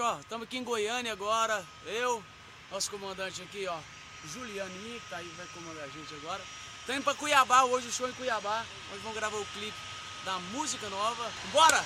ó, estamos aqui em Goiânia agora. Eu, nosso comandante aqui, ó, Julianinho, que tá aí, vai comandar a gente agora. Estamos indo pra Cuiabá hoje, o show em Cuiabá. Nós vamos gravar o clipe da música nova. Bora!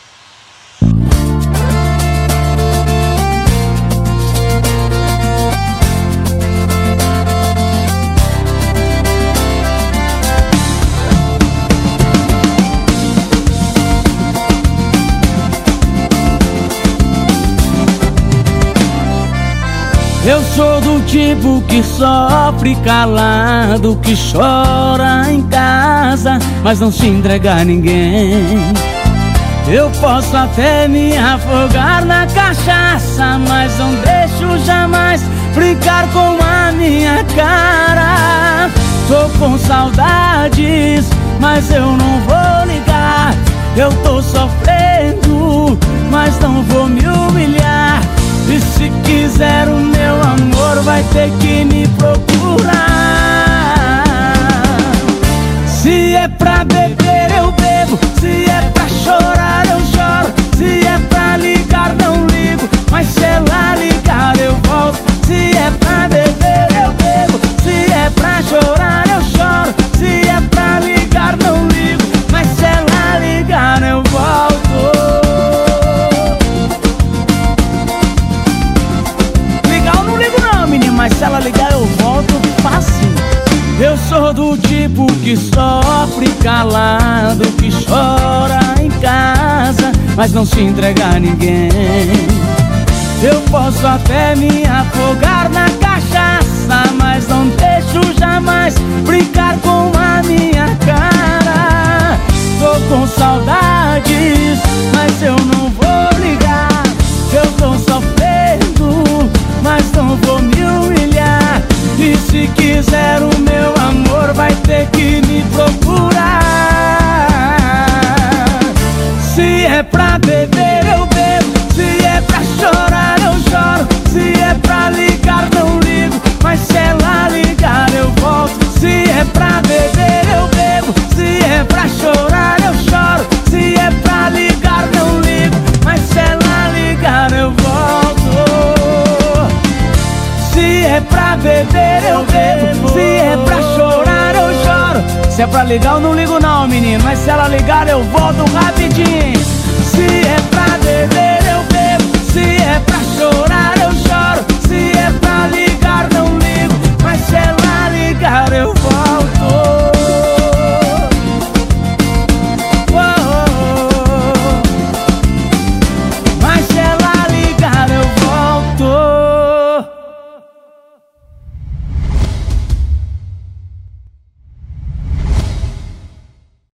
Eu sou do tipo que sofre calado, que chora em casa, mas não se entrega a ninguém. Eu posso até me afogar na cachaça, mas não deixo jamais brincar com a minha cara. Tô com saudades, mas eu não vou ligar. Eu tô sofrendo, mas não vou me humilhar. E se quiser o meu vai ter que me procurar. Se é pra beber sou do tipo que sofre calado, que chora em casa, mas não se entrega a ninguém. Eu posso até me afogar na cachaça, mas não deixo jamais brincar com a minha cara. Tô com saudades, mas eu não vou ligar. Eu tô sofrendo, mas não vou me humilhar. E se quiser o meu é pra beber, eu bebo. Se é pra chorar, eu choro. Se é pra ligar, eu não ligo, não, menino. Mas se ela ligar, eu volto rapidinho. Se é pra beber,